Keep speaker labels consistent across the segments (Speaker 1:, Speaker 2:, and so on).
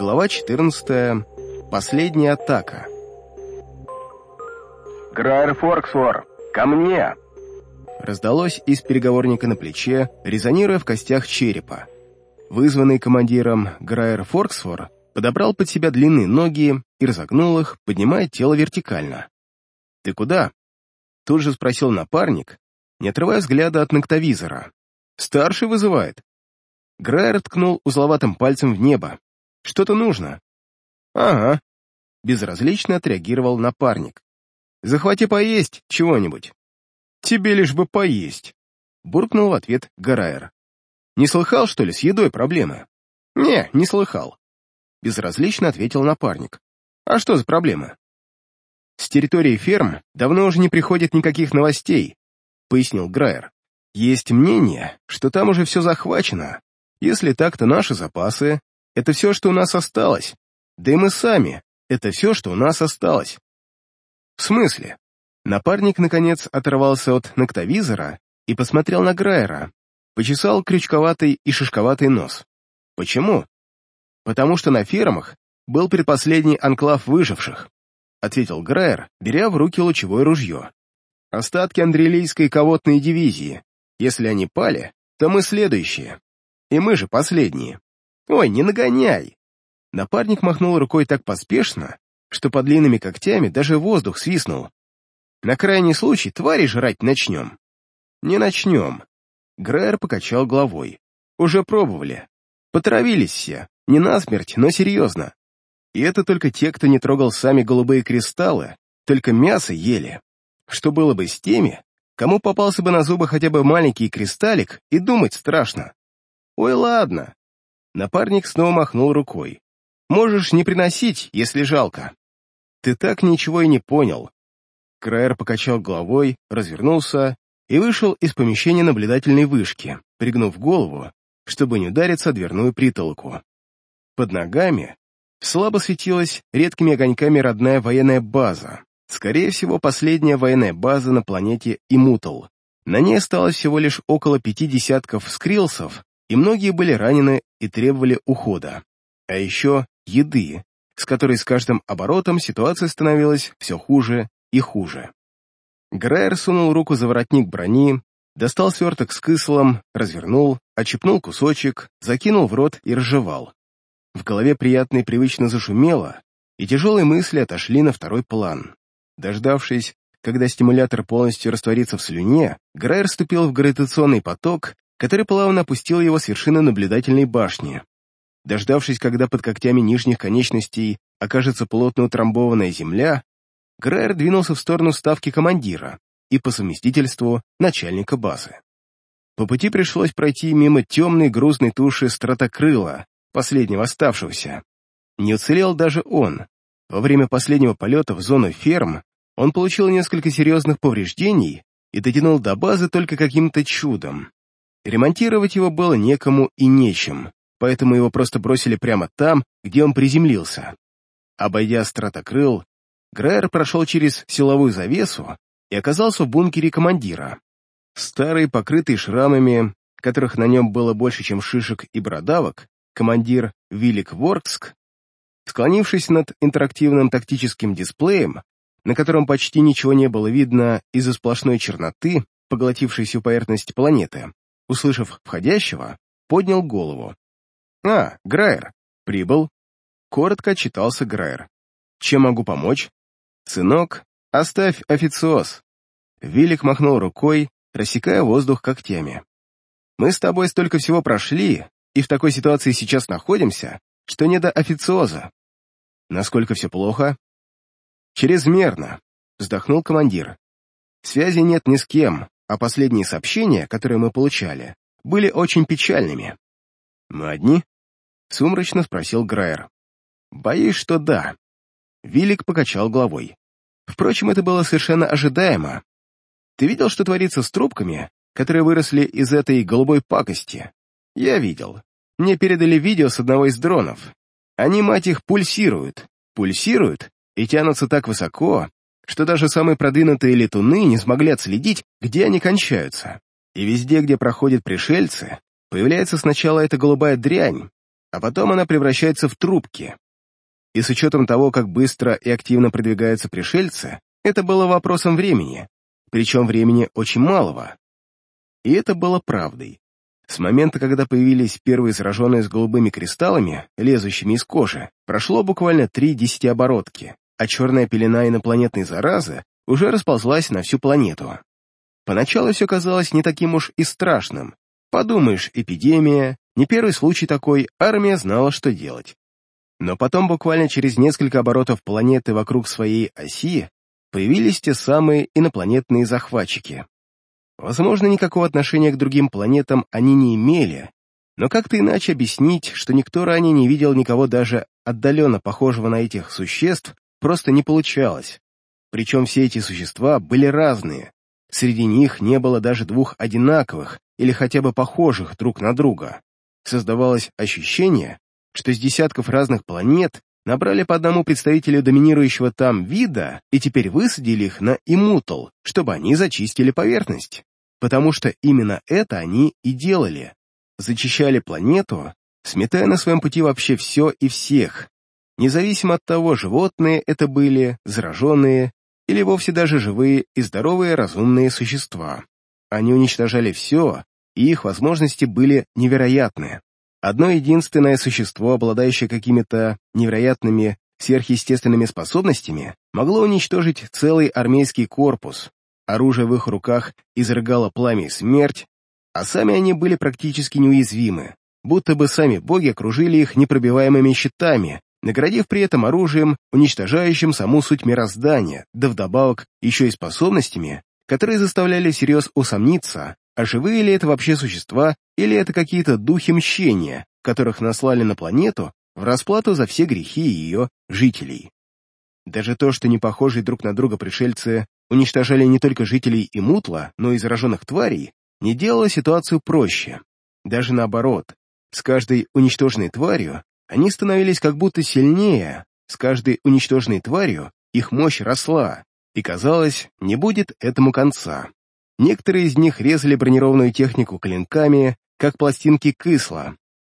Speaker 1: Глава 14. Последняя атака.
Speaker 2: «Грайер Форксвор, ко мне!»
Speaker 1: Раздалось из переговорника на плече, резонируя в костях черепа. Вызванный командиром Грайер Форксвор подобрал под себя длинные ноги и разогнул их, поднимая тело вертикально. «Ты куда?» Тут же спросил напарник, не отрывая взгляда от ноктовизора. «Старший вызывает». Грайер ткнул узловатым пальцем в небо. «Что-то нужно». «Ага», — безразлично отреагировал напарник. «Захвати поесть чего-нибудь». «Тебе лишь бы поесть», — буркнул в ответ Грайер. «Не слыхал, что ли, с едой проблемы?» «Не, не слыхал», — безразлично ответил напарник. «А что за проблема?» «С территории ферм давно уже не приходит никаких новостей», — пояснил Грайер. «Есть мнение, что там уже все захвачено. Если так, то наши запасы — это все, что у нас осталось. Да и мы сами — это все, что у нас осталось». «В смысле?» Напарник, наконец, оторвался от ноктовизора и посмотрел на Грайера, почесал крючковатый и шишковатый нос. «Почему?» «Потому что на фермах был предпоследний анклав выживших», ответил Грайер, беря в руки лучевое ружье. «Остатки андрелийской ковотной дивизии. Если они пали, то мы следующие. И мы же последние. Ой, не нагоняй!» Напарник махнул рукой так поспешно, что под длинными когтями даже воздух свистнул. На крайний случай твари жрать начнем. Не начнем. Грэр покачал головой. Уже пробовали. Потравились все. Не насмерть, но серьезно. И это только те, кто не трогал сами голубые кристаллы, только мясо ели. Что было бы с теми, кому попался бы на зубы хотя бы маленький кристаллик, и думать страшно. Ой, ладно. Напарник снова махнул рукой. Можешь не приносить, если жалко. Ты так ничего и не понял. Крайер покачал головой, развернулся и вышел из помещения наблюдательной вышки, пригнув голову, чтобы не удариться о дверную притолоку. Под ногами слабо светилась редкими огоньками родная военная база, скорее всего, последняя военная база на планете Имутал. На ней осталось всего лишь около пяти десятков скрилсов, и многие были ранены и требовали ухода. А еще еды, с которой с каждым оборотом ситуация становилась все хуже и хуже. Грайер сунул руку за воротник брони, достал сверток с кыслом, развернул, отщипнул кусочек, закинул в рот и разжевал. В голове приятно и привычно зашумело, и тяжелые мысли отошли на второй план. Дождавшись, когда стимулятор полностью растворится в слюне, Грайер ступил в гравитационный поток, который плавно опустил его с вершины наблюдательной башни. Дождавшись, когда под когтями нижних конечностей окажется плотно утрамбованная земля, Грайер двинулся в сторону ставки командира и по совместительству начальника базы. По пути пришлось пройти мимо темной грузной туши стратокрыла, последнего оставшегося. Не уцелел даже он. Во время последнего полета в зону ферм он получил несколько серьезных повреждений и дотянул до базы только каким-то чудом. Ремонтировать его было некому и нечем, поэтому его просто бросили прямо там, где он приземлился. Обойдя стратокрыл, Грайер прошел через силовую завесу и оказался в бункере командира. Старый, покрытый шрамами, которых на нем было больше, чем шишек и бородавок, командир Вилик Воркск, склонившись над интерактивным тактическим дисплеем, на котором почти ничего не было видно из-за сплошной черноты, поглотившей всю поверхность планеты, услышав входящего, поднял голову. «А, Грайер, прибыл». Коротко отчитался Грайер. «Чем могу помочь?» «Сынок, оставь официоз!» Вилик махнул рукой, рассекая воздух когтями. «Мы с тобой столько всего прошли, и в такой ситуации сейчас находимся, что не до официоза. Насколько все плохо?» «Чрезмерно», — вздохнул командир. «Связи нет ни с кем, а последние сообщения, которые мы получали, были очень печальными». «Мы одни?» — сумрачно спросил Грайер. «Боюсь, что да». Вилик покачал головой. Впрочем, это было совершенно ожидаемо. Ты видел, что творится с трубками, которые выросли из этой голубой пакости? Я видел. Мне передали видео с одного из дронов. Они, мать их, пульсируют. Пульсируют и тянутся так высоко, что даже самые продвинутые летуны не смогли отследить, где они кончаются. И везде, где проходят пришельцы, появляется сначала эта голубая дрянь, а потом она превращается в трубки. И с учетом того, как быстро и активно продвигаются пришельцы, это было вопросом времени, причем времени очень малого. И это было правдой. С момента, когда появились первые зараженные с голубыми кристаллами, лезущими из кожи, прошло буквально три десятиоборотки, а черная пелена инопланетной заразы уже расползлась на всю планету. Поначалу все казалось не таким уж и страшным. Подумаешь, эпидемия, не первый случай такой, армия знала, что делать. Но потом буквально через несколько оборотов планеты вокруг своей оси появились те самые инопланетные захватчики. Возможно, никакого отношения к другим планетам они не имели, но как-то иначе объяснить, что никто ранее не видел никого даже отдаленно похожего на этих существ, просто не получалось. Причем все эти существа были разные. Среди них не было даже двух одинаковых или хотя бы похожих друг на друга. Создавалось ощущение, что с десятков разных планет набрали по одному представителю доминирующего там вида и теперь высадили их на имутл, чтобы они зачистили поверхность. Потому что именно это они и делали. Зачищали планету, сметая на своем пути вообще все и всех, независимо от того, животные это были, зараженные или вовсе даже живые и здоровые разумные существа. Они уничтожали все, и их возможности были невероятны. Одно единственное существо, обладающее какими-то невероятными сверхъестественными способностями, могло уничтожить целый армейский корпус. Оружие в их руках изрыгало пламя и смерть, а сами они были практически неуязвимы, будто бы сами боги окружили их непробиваемыми щитами, наградив при этом оружием, уничтожающим саму суть мироздания, да вдобавок еще и способностями, которые заставляли всерьез усомниться, а живые ли это вообще существа, или это какие-то духи мщения, которых наслали на планету в расплату за все грехи ее жителей. Даже то, что не похожие друг на друга пришельцы уничтожали не только жителей и мутла, но и зараженных тварей, не делало ситуацию проще. Даже наоборот, с каждой уничтоженной тварью они становились как будто сильнее, с каждой уничтоженной тварью их мощь росла, и казалось, не будет этому конца. Некоторые из них резали бронированную технику клинками, как пластинки кысла.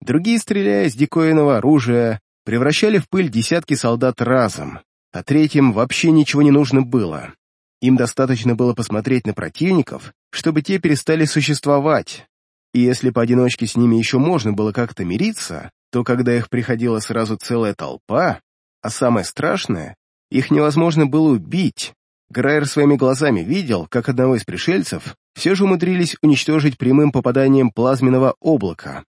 Speaker 1: Другие, стреляя с диковинного оружия, превращали в пыль десятки солдат разом, а третьим вообще ничего не нужно было. Им достаточно было посмотреть на противников, чтобы те перестали существовать. И если поодиночке с ними еще можно было как-то мириться, то когда их приходила сразу целая толпа, а самое страшное, их невозможно было убить, Грайер своими глазами видел, как одного из пришельцев все же умудрились уничтожить прямым попаданием плазменного облака.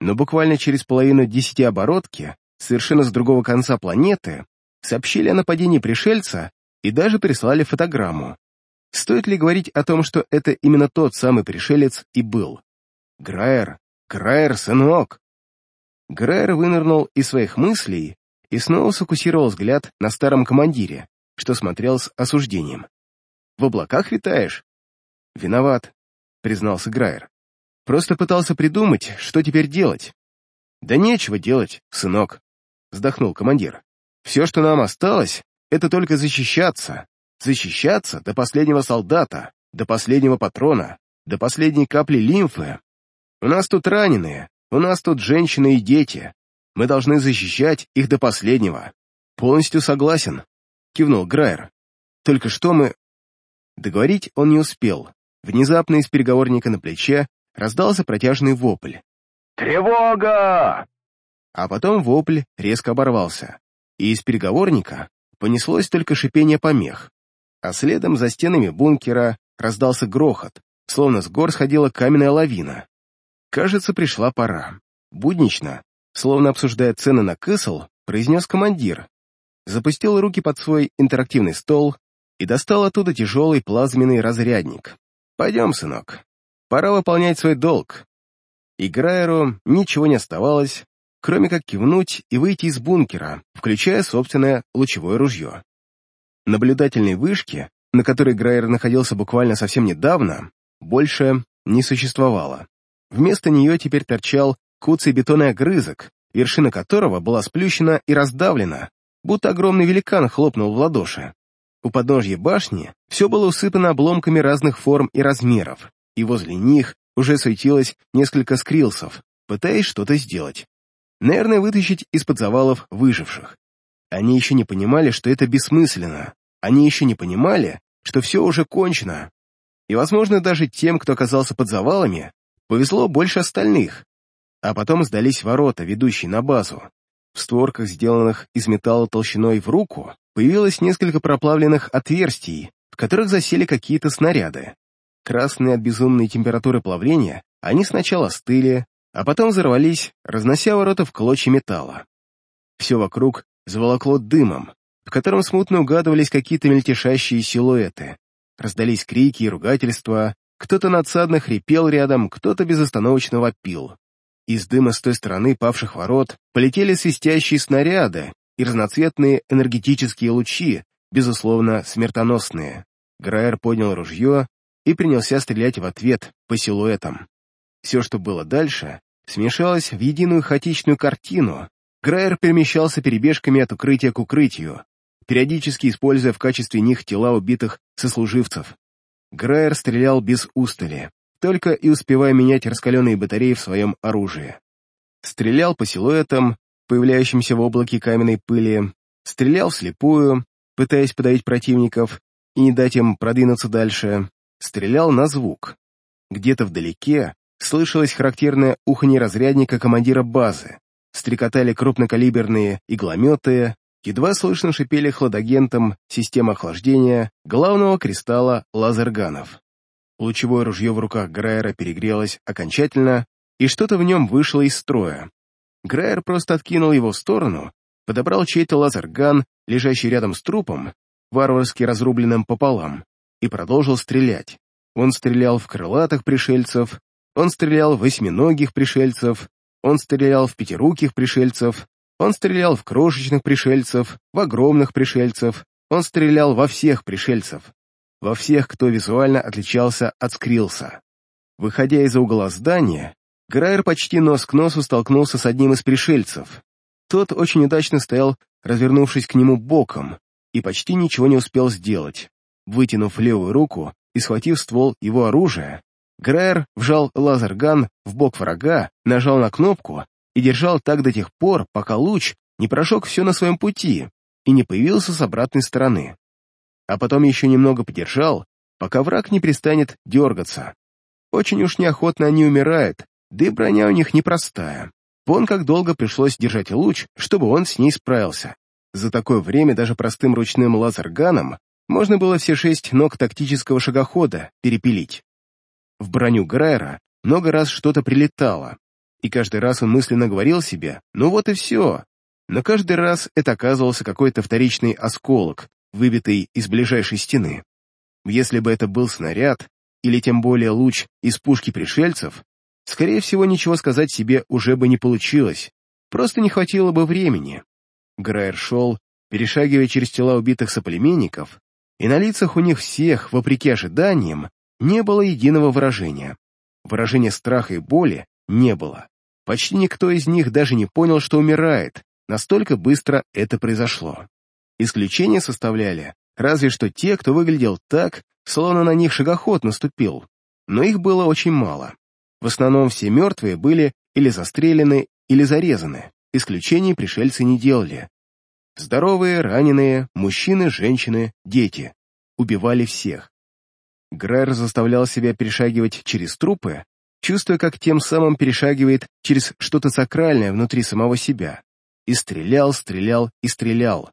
Speaker 1: Но буквально через половину десятиоборотки, совершенно с другого конца планеты, сообщили о нападении пришельца и даже прислали фотограмму. Стоит ли говорить о том, что это именно тот самый пришелец и был? Грайер, Грайер, сынок! Грайер вынырнул из своих мыслей и снова сфокусировал взгляд на старом командире, что смотрел с осуждением. «В облаках витаешь?» «Виноват», — признался Грайер. «Просто пытался придумать, что теперь делать». «Да нечего делать, сынок», — вздохнул командир. «Все, что нам осталось, это только защищаться. Защищаться до последнего солдата, до последнего патрона, до последней капли лимфы. У нас тут раненые, у нас тут женщины и дети. Мы должны защищать их до последнего. Полностью согласен. — кивнул Грайер. «Только что мы...» Договорить он не успел. Внезапно из переговорника на плече раздался протяжный вопль.
Speaker 2: «Тревога!»
Speaker 1: А потом вопль резко оборвался, и из переговорника понеслось только шипение помех, а следом за стенами бункера раздался грохот, словно с гор сходила каменная лавина. Кажется, пришла пора. Буднично, словно обсуждая цены на кысл, произнес командир, запустил руки под свой интерактивный стол и достал оттуда тяжелый плазменный разрядник. «Пойдем, сынок. Пора выполнять свой долг». И Грайеру ничего не оставалось, кроме как кивнуть и выйти из бункера, включая собственное лучевое ружье. Наблюдательной вышки, на которой Грайер находился буквально совсем недавно, больше не существовало. Вместо нее теперь торчал куцый бетонный огрызок, вершина которого была сплющена и раздавлена, будто огромный великан хлопнул в ладоши. У подножья башни все было усыпано обломками разных форм и размеров, и возле них уже суетилось несколько скрилсов, пытаясь что-то сделать. Наверное, вытащить из-под завалов выживших. Они еще не понимали, что это бессмысленно. Они еще не понимали, что все уже кончено. И, возможно, даже тем, кто оказался под завалами, повезло больше остальных. А потом сдались ворота, ведущие на базу. В створках, сделанных из металла толщиной в руку, появилось несколько проплавленных отверстий, в которых засели какие-то снаряды. Красные от безумной температуры плавления, они сначала стыли, а потом взорвались, разнося ворота в клочья металла. Все вокруг заволокло дымом, в котором смутно угадывались какие-то мельтешащие силуэты. Раздались крики и ругательства, кто-то надсадно хрипел рядом, кто-то безостановочно вопил. Из дыма с той стороны павших ворот полетели свистящие снаряды и разноцветные энергетические лучи, безусловно, смертоносные. Граер поднял ружье и принялся стрелять в ответ по силуэтам. Все, что было дальше, смешалось в единую хаотичную картину. Граер перемещался перебежками от укрытия к укрытию, периодически используя в качестве них тела убитых сослуживцев. Граер стрелял без устали, только и успевая менять раскаленные батареи в своем оружии. Стрелял по силуэтам, появляющимся в облаке каменной пыли, стрелял вслепую, пытаясь подавить противников и не дать им продвинуться дальше, стрелял на звук. Где-то вдалеке слышалось характерное уханье разрядника командира базы, стрекотали крупнокалиберные иглометы, едва слышно шипели хладагентом система охлаждения главного кристалла лазерганов. Лучевое ружье в руках Грайера перегрелось окончательно, и что-то в нем вышло из строя. Грайер просто откинул его в сторону, подобрал чей-то лазерган, лежащий рядом с трупом, варварски разрубленным пополам, и продолжил стрелять. Он стрелял в крылатых пришельцев, он стрелял в восьминогих пришельцев, он стрелял в пятируких пришельцев, он стрелял в крошечных пришельцев, в огромных пришельцев, он стрелял во всех пришельцев, во всех, кто визуально отличался от Скрилса. Выходя из-за угла здания, Грайер почти нос к носу столкнулся с одним из пришельцев. Тот очень удачно стоял, развернувшись к нему боком, и почти ничего не успел сделать. Вытянув левую руку и схватив ствол его оружия, Грайер вжал лазерган в бок врага, нажал на кнопку и держал так до тех пор, пока луч не прошел все на своем пути и не появился с обратной стороны. А потом еще немного подержал, пока враг не перестанет дергаться. Очень уж неохотно они умирают, да и броня у них непростая. Вон как долго пришлось держать луч, чтобы он с ней справился. За такое время даже простым ручным лазерганом можно было все шесть ног тактического шагохода перепилить. В броню Грайера много раз что-то прилетало, и каждый раз он мысленно говорил себе «ну вот и все». Но каждый раз это оказывался какой-то вторичный осколок, выбитый из ближайшей стены. Если бы это был снаряд, или тем более луч из пушки пришельцев, скорее всего, ничего сказать себе уже бы не получилось, просто не хватило бы времени. Грайер шел, перешагивая через тела убитых соплеменников, и на лицах у них всех, вопреки ожиданиям, не было единого выражения. Выражения страха и боли не было. Почти никто из них даже не понял, что умирает, настолько быстро это произошло. Исключение составляли разве что те, кто выглядел так, словно на них шагоход наступил, но их было очень мало. В основном все мертвые были или застрелены, или зарезаны, исключений пришельцы не делали. Здоровые, раненые, мужчины, женщины, дети. Убивали всех. Грайер заставлял себя перешагивать через трупы, чувствуя, как тем самым перешагивает через что-то сакральное внутри самого себя. И стрелял, стрелял и стрелял.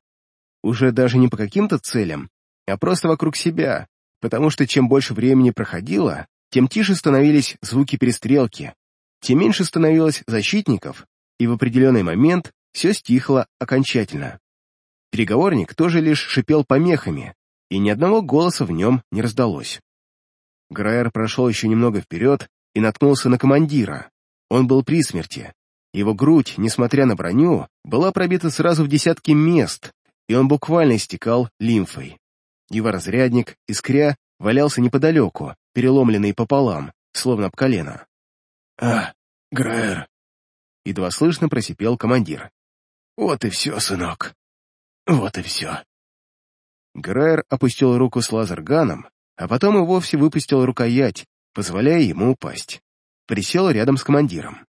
Speaker 1: Уже даже не по каким-то целям, а просто вокруг себя, потому что чем больше времени проходило, тем тише становились звуки перестрелки, тем меньше становилось защитников, и в определенный момент все стихло окончательно. Переговорник тоже лишь шипел помехами, и ни одного голоса в нем не раздалось. Грайер прошел еще немного вперед и наткнулся на командира. Он был при смерти. Его грудь, несмотря на броню, была пробита сразу в десятки мест, и он буквально истекал лимфой. Его разрядник, искря, валялся неподалеку, переломленный пополам, словно об колено.
Speaker 3: «А, Грайер!»
Speaker 1: Едва слышно просипел командир.
Speaker 3: «Вот и все, сынок. Вот и все».
Speaker 1: Грайер опустил руку с лазерганом а потом и вовсе выпустил рукоять, позволяя ему упасть. Присел рядом с командиром.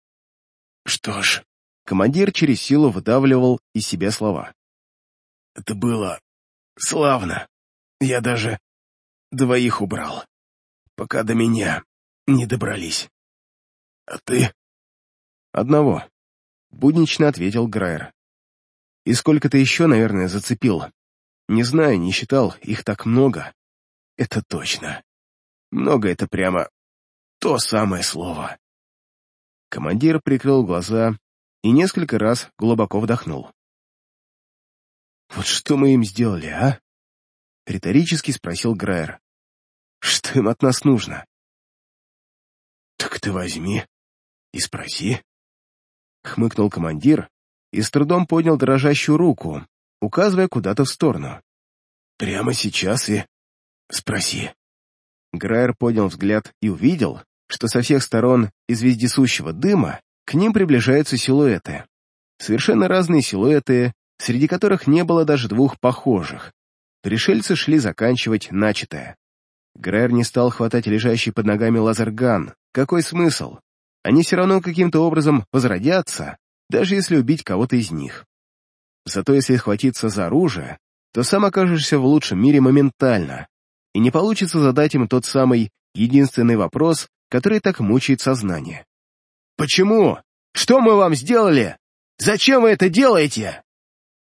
Speaker 3: «Что ж,
Speaker 1: командир через силу выдавливал из себя слова.
Speaker 3: «Это было славно. Я даже двоих убрал, пока до меня не добрались. А ты?»
Speaker 1: «Одного», — буднично ответил Грайер. «И сколько ты еще, наверное, зацепил? Не знаю, не считал, их так много.
Speaker 3: Это точно. Много — это прямо то самое слово».
Speaker 1: Командир прикрыл глаза и несколько раз глубоко вдохнул. «Вот что мы им сделали, а?» — риторически спросил Грайер. «Что им от нас нужно?»
Speaker 3: «Так ты возьми и спроси», —
Speaker 1: хмыкнул командир и с трудом поднял дрожащую руку, указывая куда-то в сторону.
Speaker 3: «Прямо сейчас и спроси».
Speaker 1: Грайер поднял взгляд и увидел, что со всех сторон из вездесущего дыма к ним приближаются силуэты. Совершенно разные силуэты, среди которых не было даже двух похожих. Пришельцы шли заканчивать начатое. Грэр не стал хватать лежащий под ногами лазерган. Какой смысл? Они все равно каким-то образом возродятся, даже если убить кого-то из них. Зато если схватиться за оружие, то сам окажешься в лучшем мире моментально, и не получится задать им тот самый единственный вопрос, который так мучает сознание. «Почему? Что мы вам сделали? Зачем вы это делаете?»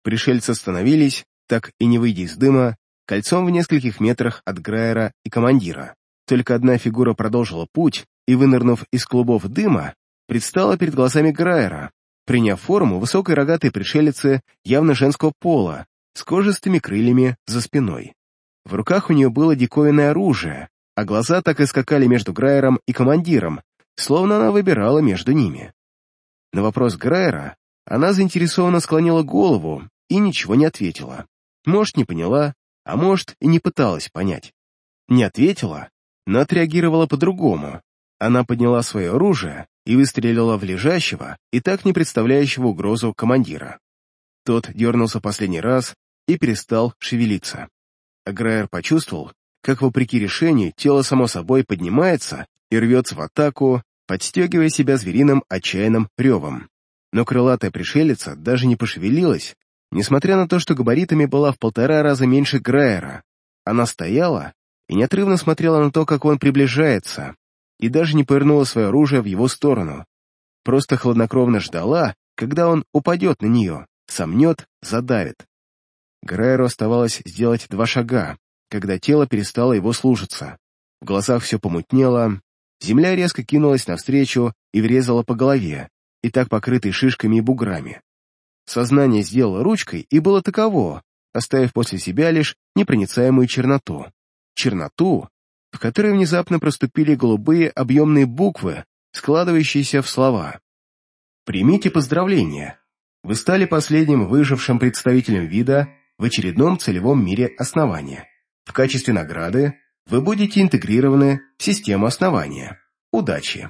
Speaker 1: Пришельцы остановились, так и не выйдя из дыма, кольцом в нескольких метрах от Грайера и командира. Только одна фигура продолжила путь и, вынырнув из клубов дыма, предстала перед глазами Грайера, приняв форму высокой рогатой пришелицы явно женского пола, с кожистыми крыльями за спиной. В руках у нее было диковинное оружие, а глаза так и скакали между Грайером и командиром, словно она выбирала между ними. На вопрос Грайера она заинтересованно склонила голову и ничего не ответила. Может, не поняла, а может, и не пыталась понять. Не ответила, но отреагировала по-другому. Она подняла свое оружие и выстрелила в лежащего и так не представляющего угрозу командира. Тот дернулся последний раз и перестал шевелиться. Аграер почувствовал, как, вопреки решению, тело само собой поднимается и рвется в атаку, подстегивая себя звериным отчаянным ревом. Но крылатая пришелица даже не пошевелилась, несмотря на то, что габаритами была в полтора раза меньше Грайера. Она стояла и неотрывно смотрела на то, как он приближается, и даже не повернула свое оружие в его сторону. Просто хладнокровно ждала, когда он упадет на нее, сомнет, задавит. Грайеру оставалось сделать два шага, когда тело перестало его слушаться. В глазах все помутнело, земля резко кинулась навстречу и врезала по голове, и так покрытой шишками и буграми. Сознание сделало ручкой и было таково, оставив после себя лишь непроницаемую черноту. Черноту, в которой внезапно проступили голубые объемные буквы, складывающиеся в слова. «Примите поздравления! Вы стали последним выжившим представителем вида в очередном целевом мире основания. В качестве награды вы будете интегрированы в систему основания. Удачи!